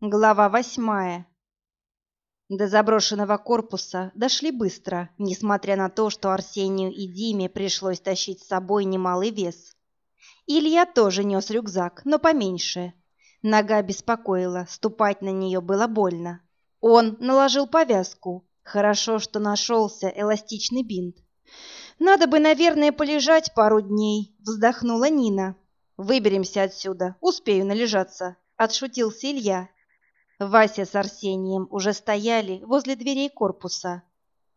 Глава восьмая. До заброшенного корпуса дошли быстро, несмотря на то, что Арсению и Диме пришлось тащить с собой немалый вес. Илья тоже нес рюкзак, но поменьше. Нога беспокоила, ступать на нее было больно. Он наложил повязку. Хорошо, что нашелся эластичный бинт. «Надо бы, наверное, полежать пару дней», — вздохнула Нина. «Выберемся отсюда, успею належаться», — отшутился Илья. Вася с Арсением уже стояли возле дверей корпуса.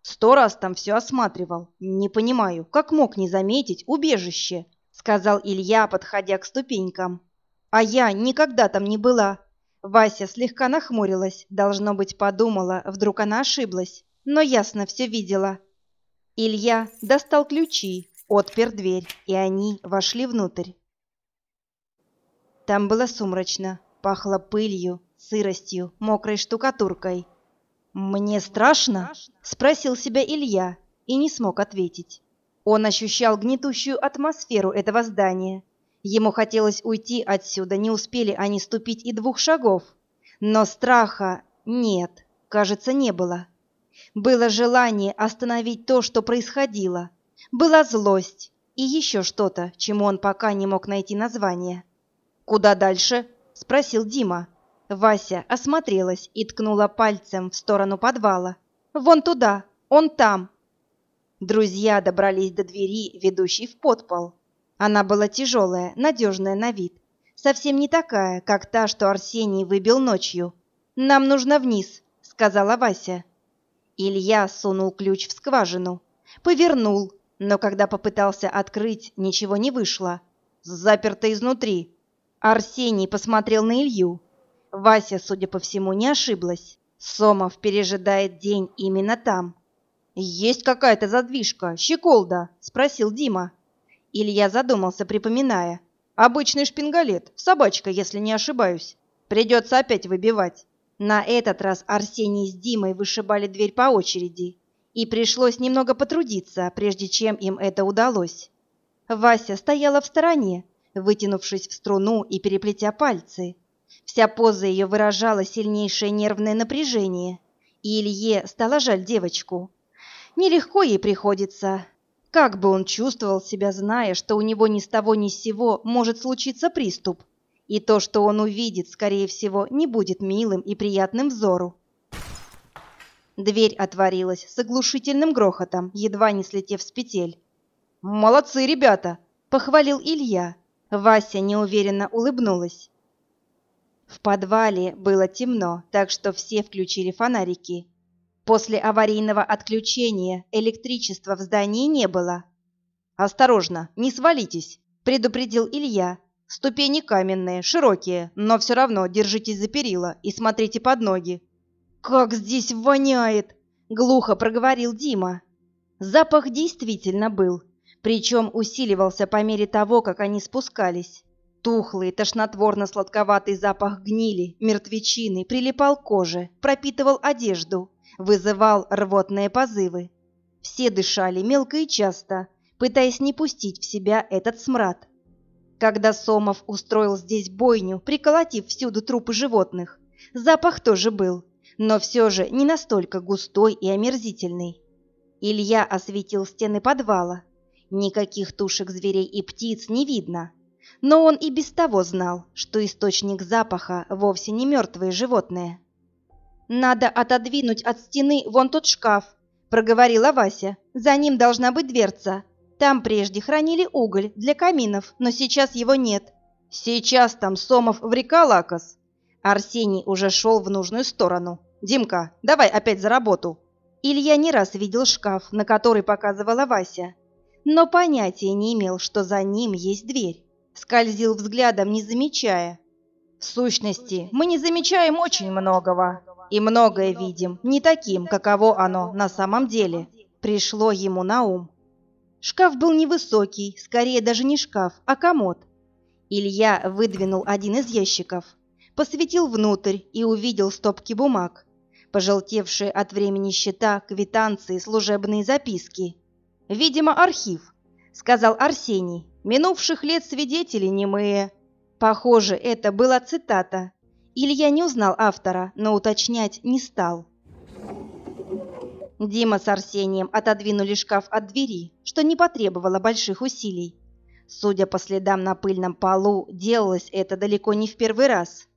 «Сто раз там все осматривал. Не понимаю, как мог не заметить убежище?» — сказал Илья, подходя к ступенькам. «А я никогда там не была». Вася слегка нахмурилась, должно быть, подумала, вдруг она ошиблась, но ясно все видела. Илья достал ключи, отпер дверь, и они вошли внутрь. Там было сумрачно, пахло пылью, сыростью, мокрой штукатуркой. «Мне страшно?» — спросил себя Илья и не смог ответить. Он ощущал гнетущую атмосферу этого здания. Ему хотелось уйти отсюда, не успели они ступить и двух шагов. Но страха нет, кажется, не было. Было желание остановить то, что происходило. Была злость и еще что-то, чему он пока не мог найти название. «Куда дальше?» — спросил Дима. Вася осмотрелась и ткнула пальцем в сторону подвала. «Вон туда, он там!» Друзья добрались до двери, ведущей в подпол. Она была тяжелая, надежная на вид. Совсем не такая, как та, что Арсений выбил ночью. «Нам нужно вниз», — сказала Вася. Илья сунул ключ в скважину. Повернул, но когда попытался открыть, ничего не вышло. Заперто изнутри. Арсений посмотрел на Илью. Вася, судя по всему, не ошиблась. Сомов пережидает день именно там. «Есть какая-то задвижка, щеколда?» — спросил Дима. Илья задумался, припоминая. «Обычный шпингалет, собачка, если не ошибаюсь. Придется опять выбивать». На этот раз Арсений с Димой вышибали дверь по очереди, и пришлось немного потрудиться, прежде чем им это удалось. Вася стояла в стороне, вытянувшись в струну и переплетя пальцы. Вся поза ее выражала сильнейшее нервное напряжение, и Илье стало жаль девочку. Нелегко ей приходится. Как бы он чувствовал себя, зная, что у него ни с того ни с сего может случиться приступ, и то, что он увидит, скорее всего, не будет милым и приятным взору. Дверь отворилась с оглушительным грохотом, едва не слетев с петель. «Молодцы, ребята!» — похвалил Илья. Вася неуверенно улыбнулась. В подвале было темно, так что все включили фонарики. После аварийного отключения электричества в здании не было. «Осторожно, не свалитесь», — предупредил Илья. «Ступени каменные, широкие, но все равно держитесь за перила и смотрите под ноги». «Как здесь воняет!» — глухо проговорил Дима. Запах действительно был, причем усиливался по мере того, как они спускались. Тухлый, тошнотворно-сладковатый запах гнили, мертвечины прилипал к коже, пропитывал одежду, вызывал рвотные позывы. Все дышали мелко и часто, пытаясь не пустить в себя этот смрад. Когда Сомов устроил здесь бойню, приколотив всюду трупы животных, запах тоже был, но все же не настолько густой и омерзительный. Илья осветил стены подвала. Никаких тушек зверей и птиц не видно, но он и без того знал, что источник запаха вовсе не мертвые животные. «Надо отодвинуть от стены вон тот шкаф», — проговорила Вася. «За ним должна быть дверца. Там прежде хранили уголь для каминов, но сейчас его нет». «Сейчас там Сомов в река Лакос». Арсений уже шел в нужную сторону. «Димка, давай опять за работу». Илья не раз видел шкаф, на который показывала Вася, но понятия не имел, что за ним есть дверь скользил взглядом, не замечая. В сущности, мы не замечаем очень многого, и многое видим не таким, каково оно на самом деле, пришло ему на ум. Шкаф был невысокий, скорее даже не шкаф, а комод. Илья выдвинул один из ящиков, посветил внутрь и увидел стопки бумаг, пожелтевшие от времени счета, квитанции, служебные записки. Видимо, архив, сказал Арсений, Минувших лет свидетели немые. Похоже, это была цитата. Илья не узнал автора, но уточнять не стал. Дима с Арсением отодвинули шкаф от двери, что не потребовало больших усилий. Судя по следам на пыльном полу, делалось это далеко не в первый раз.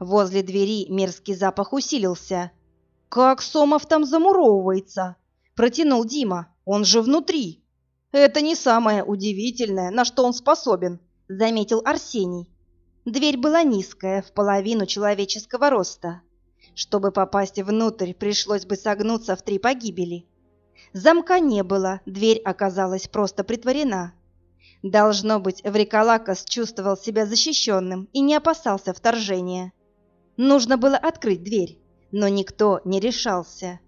Возле двери мерзкий запах усилился. «Как Сомов там замуровывается?» – протянул Дима. «Он же внутри!» «Это не самое удивительное, на что он способен», – заметил Арсений. Дверь была низкая, в половину человеческого роста. Чтобы попасть внутрь, пришлось бы согнуться в три погибели. Замка не было, дверь оказалась просто притворена. Должно быть, Вриколакос чувствовал себя защищенным и не опасался вторжения. Нужно было открыть дверь, но никто не решался.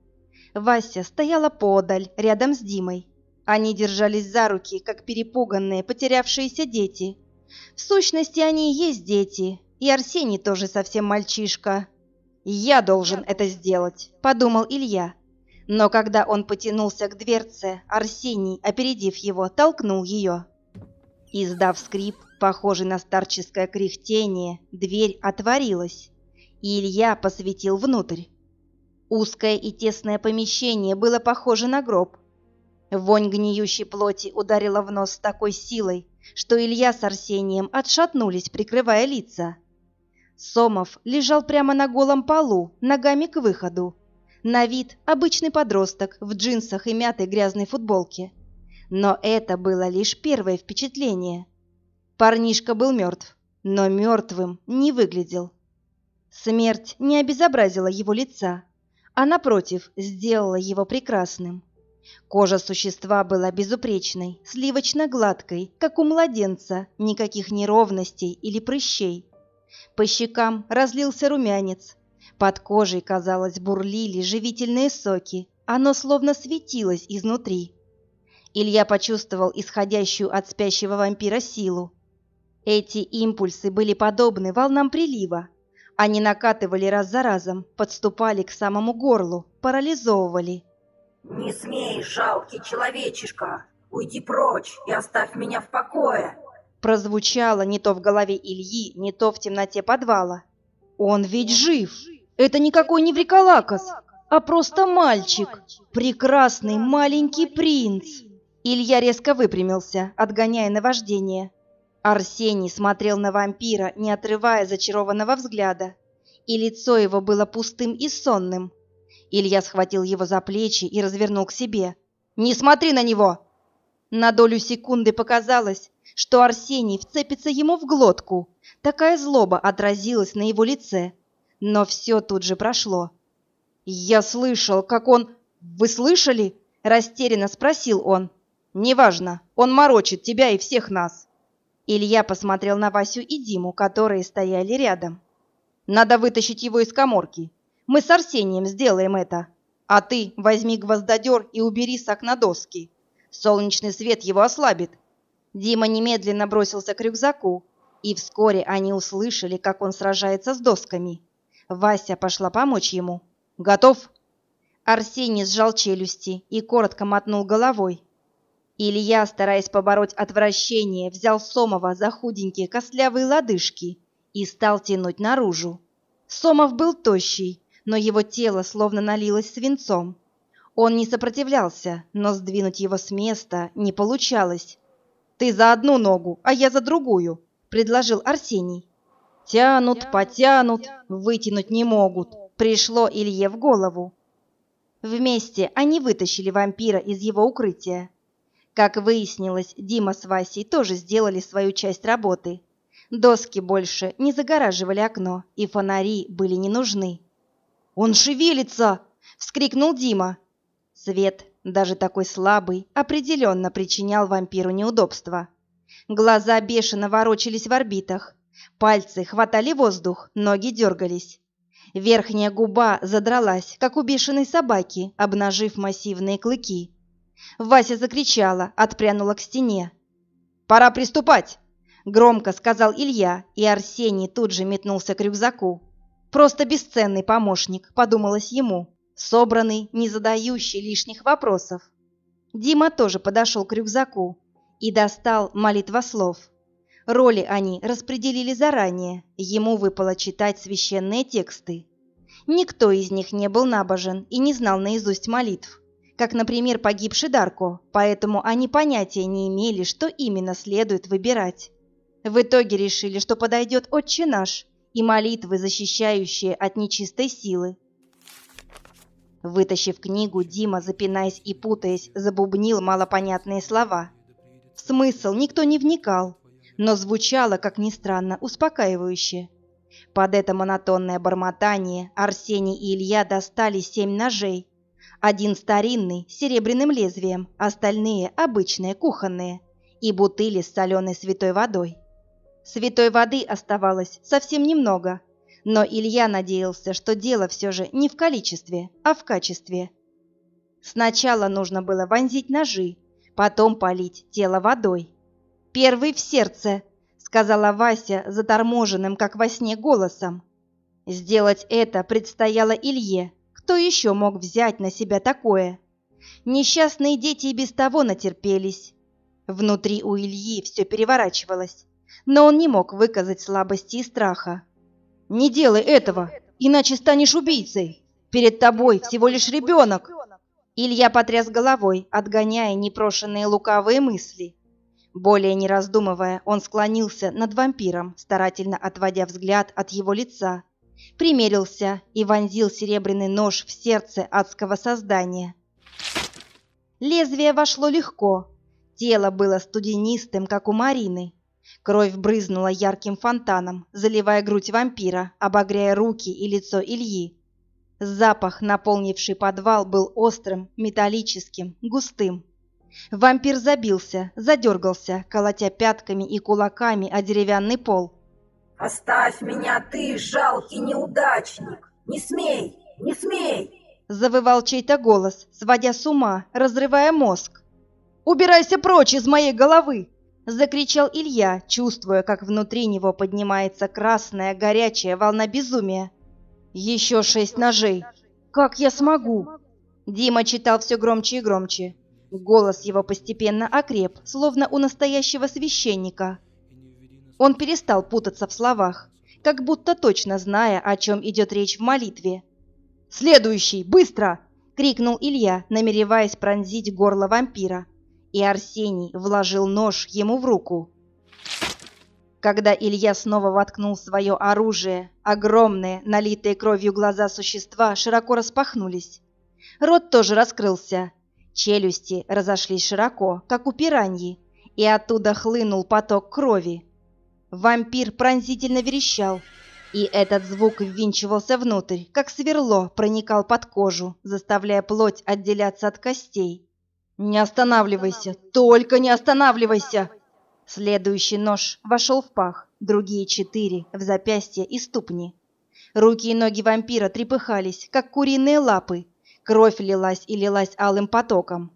Вася стояла подаль, рядом с Димой. Они держались за руки, как перепуганные, потерявшиеся дети. В сущности, они и есть дети, и Арсений тоже совсем мальчишка. «Я должен это сделать», — подумал Илья. Но когда он потянулся к дверце, Арсений, опередив его, толкнул ее. Издав скрип, похожий на старческое кряхтение, дверь отворилась, и Илья посветил внутрь. Узкое и тесное помещение было похоже на гроб. Вонь гниющей плоти ударила в нос с такой силой, что Илья с Арсением отшатнулись, прикрывая лица. Сомов лежал прямо на голом полу, ногами к выходу. На вид обычный подросток в джинсах и мятой грязной футболке. Но это было лишь первое впечатление. Парнишка был мертв, но мертвым не выглядел. Смерть не обезобразила его лица, а, напротив, сделала его прекрасным. Кожа существа была безупречной, сливочно-гладкой, как у младенца, никаких неровностей или прыщей. По щекам разлился румянец. Под кожей, казалось, бурлили живительные соки. Оно словно светилось изнутри. Илья почувствовал исходящую от спящего вампира силу. Эти импульсы были подобны волнам прилива. Они накатывали раз за разом, подступали к самому горлу, парализовывали. «Не смей, жалкий человечишка! Уйди прочь и оставь меня в покое!» прозвучало не то в голове Ильи, не то в темноте подвала. Он ведь жив. Это никакой не Вриколакос, а просто мальчик. Прекрасный маленький принц. Илья резко выпрямился, отгоняя наваждение. Арсений смотрел на вампира, не отрывая зачарованного взгляда, и лицо его было пустым и сонным. Илья схватил его за плечи и развернул к себе. «Не смотри на него!» На долю секунды показалось, что Арсений вцепится ему в глотку. Такая злоба отразилась на его лице. Но все тут же прошло. «Я слышал, как он... Вы слышали?» – растерянно спросил он. «Неважно, он морочит тебя и всех нас». Илья посмотрел на Васю и Диму, которые стояли рядом. «Надо вытащить его из коморки. Мы с Арсением сделаем это. А ты возьми гвоздодер и убери с окна доски. Солнечный свет его ослабит, Дима немедленно бросился к рюкзаку, и вскоре они услышали, как он сражается с досками. Вася пошла помочь ему. «Готов?» Арсений сжал челюсти и коротко мотнул головой. Илья, стараясь побороть отвращение, взял Сомова за худенькие костлявые лодыжки и стал тянуть наружу. Сомов был тощий, но его тело словно налилось свинцом. Он не сопротивлялся, но сдвинуть его с места не получалось. «Ты за одну ногу, а я за другую», — предложил Арсений. «Тянут, потянут, вытянуть не могут», — пришло Илье в голову. Вместе они вытащили вампира из его укрытия. Как выяснилось, Дима с Васей тоже сделали свою часть работы. Доски больше не загораживали окно, и фонари были не нужны. «Он шевелится!» — вскрикнул Дима. Свет даже такой слабый, определенно причинял вампиру неудобства. Глаза бешено ворочались в орбитах, пальцы хватали воздух, ноги дергались. Верхняя губа задралась, как у бешеной собаки, обнажив массивные клыки. Вася закричала, отпрянула к стене. «Пора приступать!» — громко сказал Илья, и Арсений тут же метнулся к рюкзаку. «Просто бесценный помощник», — подумалось ему собранный, не задающий лишних вопросов. Дима тоже подошел к рюкзаку и достал молитвослов. Роли они распределили заранее, ему выпало читать священные тексты. Никто из них не был набожен и не знал наизусть молитв, как, например, погибший Дарко, поэтому они понятия не имели, что именно следует выбирать. В итоге решили, что подойдет «Отче наш» и молитвы, защищающие от нечистой силы. Вытащив книгу, Дима, запинаясь и путаясь, забубнил малопонятные слова. В смысл никто не вникал, но звучало, как ни странно, успокаивающе. Под это монотонное бормотание Арсений и Илья достали семь ножей. Один старинный, с серебряным лезвием, остальные обычные, кухонные, и бутыли с соленой святой водой. Святой воды оставалось совсем немного, но Илья надеялся, что дело все же не в количестве, а в качестве. Сначала нужно было вонзить ножи, потом полить тело водой. «Первый в сердце», — сказала Вася заторможенным, как во сне, голосом. Сделать это предстояло Илье. Кто еще мог взять на себя такое? Несчастные дети и без того натерпелись. Внутри у Ильи все переворачивалось, но он не мог выказать слабости и страха. Не делай этого, иначе станешь убийцей. Перед тобой всего лишь ребенок. Илья потряс головой, отгоняя непрошенные лукавые мысли. Более не раздумывая, он склонился над вампиром, старательно отводя взгляд от его лица. Примерился и вонзил серебряный нож в сердце адского создания. Лезвие вошло легко. Тело было студенистым, как у Марины, Кровь брызнула ярким фонтаном, заливая грудь вампира, обогряя руки и лицо Ильи. Запах, наполнивший подвал, был острым, металлическим, густым. Вампир забился, задергался, колотя пятками и кулаками о деревянный пол. «Оставь меня, ты, жалкий неудачник! Не смей! Не смей!» Завывал чей-то голос, сводя с ума, разрывая мозг. «Убирайся прочь из моей головы! Закричал Илья, чувствуя, как внутри него поднимается красная горячая волна безумия. «Еще шесть ножей! Как я смогу?» Дима читал все громче и громче. Голос его постепенно окреп, словно у настоящего священника. Он перестал путаться в словах, как будто точно зная, о чем идет речь в молитве. «Следующий! Быстро!» — крикнул Илья, намереваясь пронзить горло вампира и Арсений вложил нож ему в руку. Когда Илья снова воткнул свое оружие, огромные, налитые кровью глаза существа широко распахнулись. Рот тоже раскрылся. Челюсти разошлись широко, как у пираньи, и оттуда хлынул поток крови. Вампир пронзительно верещал, и этот звук ввинчивался внутрь, как сверло проникал под кожу, заставляя плоть отделяться от костей. «Не останавливайся! Только не останавливайся!» Следующий нож вошел в пах, другие четыре — в запястье и ступни. Руки и ноги вампира трепыхались, как куриные лапы. Кровь лилась и лилась алым потоком.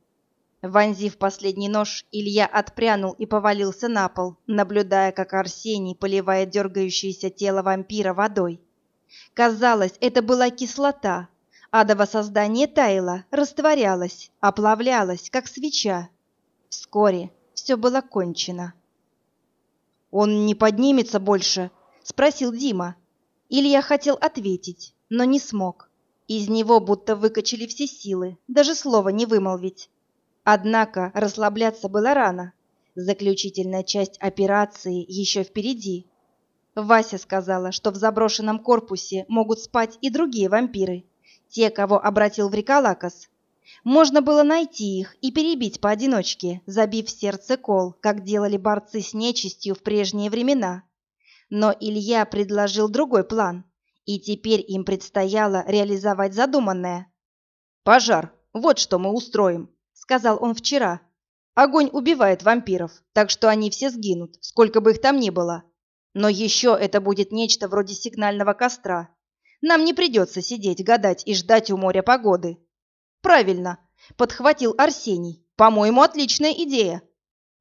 Вонзив последний нож, Илья отпрянул и повалился на пол, наблюдая, как Арсений поливает дергающееся тело вампира водой. Казалось, это была кислота, Адово создание таяло, растворялось, оплавлялось, как свеча. Вскоре все было кончено. «Он не поднимется больше?» — спросил Дима. Илья хотел ответить, но не смог. Из него будто выкачали все силы, даже слова не вымолвить. Однако расслабляться было рано. Заключительная часть операции еще впереди. Вася сказала, что в заброшенном корпусе могут спать и другие вампиры те, кого обратил в Риколакос. Можно было найти их и перебить поодиночке, забив сердце кол, как делали борцы с нечистью в прежние времена. Но Илья предложил другой план, и теперь им предстояло реализовать задуманное. «Пожар, вот что мы устроим», — сказал он вчера. «Огонь убивает вампиров, так что они все сгинут, сколько бы их там ни было. Но еще это будет нечто вроде сигнального костра, нам не придется сидеть, гадать и ждать у моря погоды. Правильно, подхватил Арсений. По-моему, отличная идея.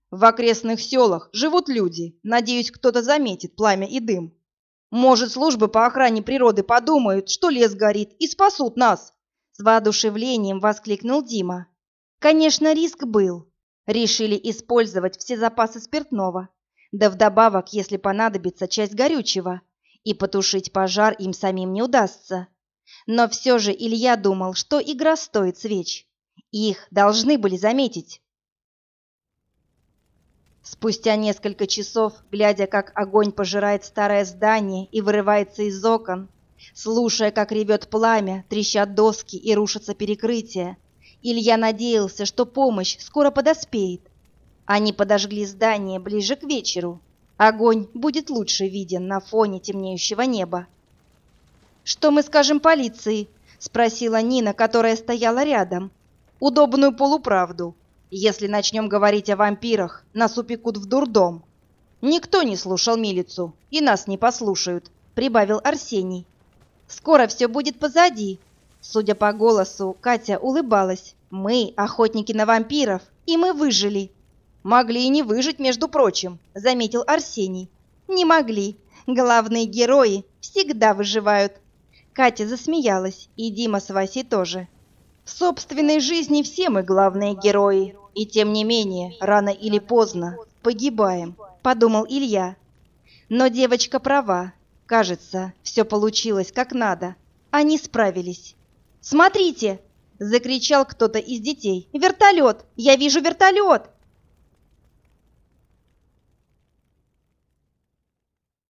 В окрестных селах живут люди. Надеюсь, кто-то заметит пламя и дым. Может, службы по охране природы подумают, что лес горит, и спасут нас. С воодушевлением воскликнул Дима. Конечно, риск был. Решили использовать все запасы спиртного. Да вдобавок, если понадобится часть горючего, и потушить пожар им самим не удастся. Но все же Илья думал, что игра стоит свеч. Их должны были заметить. Спустя несколько часов, глядя, как огонь пожирает старое здание и вырывается из окон, слушая, как ревет пламя, трещат доски и рушатся перекрытия, Илья надеялся, что помощь скоро подоспеет. Они подожгли здание ближе к вечеру. Огонь будет лучше виден на фоне темнеющего неба. «Что мы скажем полиции?» — спросила Нина, которая стояла рядом. «Удобную полуправду. Если начнем говорить о вампирах, нас упекут в дурдом». «Никто не слушал милицу, и нас не послушают», — прибавил Арсений. «Скоро все будет позади». Судя по голосу, Катя улыбалась. «Мы — охотники на вампиров, и мы выжили». «Могли и не выжить, между прочим», — заметил Арсений. «Не могли. Главные герои всегда выживают». Катя засмеялась, и Дима с Васей тоже. В собственной жизни все мы главные герои, и тем не менее, рано или поздно погибаем, подумал Илья. Но девочка права. Кажется, все получилось как надо. Они справились. «Смотрите!» — закричал кто-то из детей. «Вертолет! Я вижу вертолет!»